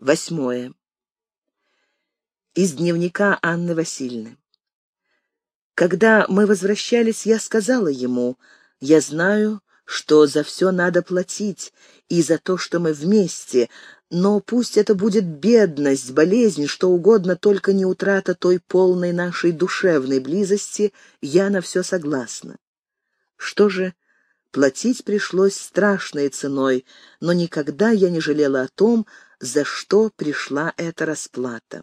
Восьмое. Из дневника Анны Васильевны. Когда мы возвращались, я сказала ему, «Я знаю, что за все надо платить, и за то, что мы вместе, но пусть это будет бедность, болезнь, что угодно, только не утрата той полной нашей душевной близости, я на все согласна». Что же, платить пришлось страшной ценой, но никогда я не жалела о том, за что пришла эта расплата.